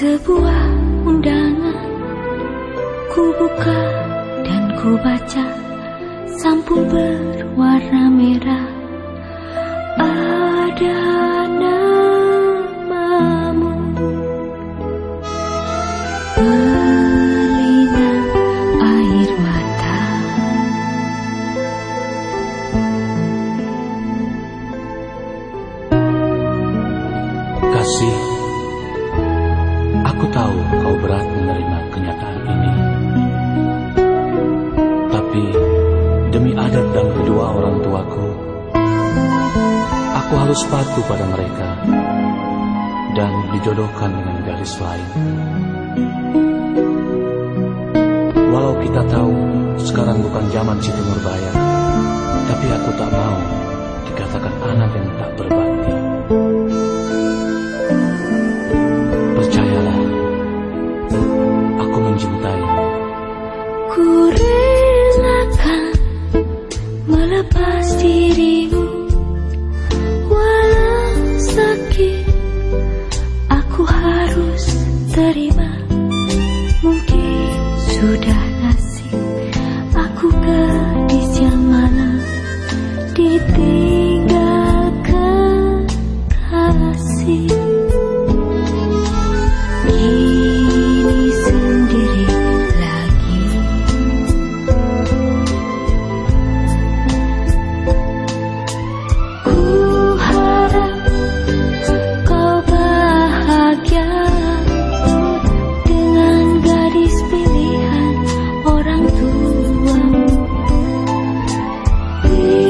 Sebuah undangan. Ku buka dan ku baca Sampul berwarna merah. aku harus patuh pada mereka dan dijodohkan dengan gadis lain. Walau kita tahu sekarang bukan zaman Siti bayar, tapi aku tak mau dikatakan anak yang tak berbakti. Percayalah, aku mencintai you.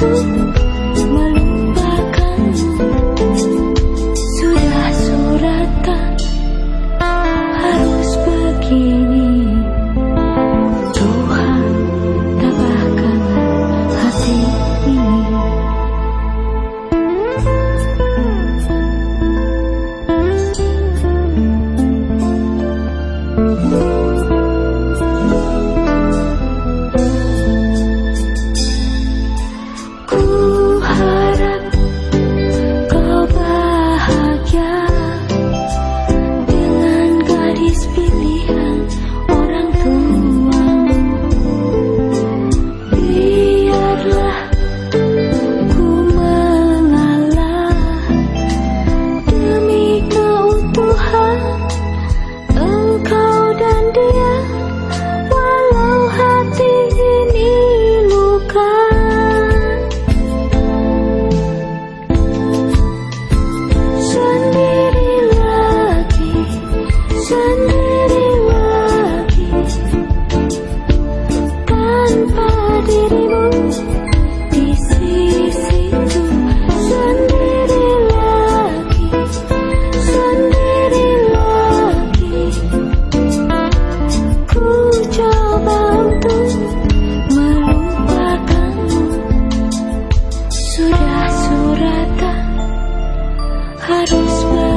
Thank you. rata harus ber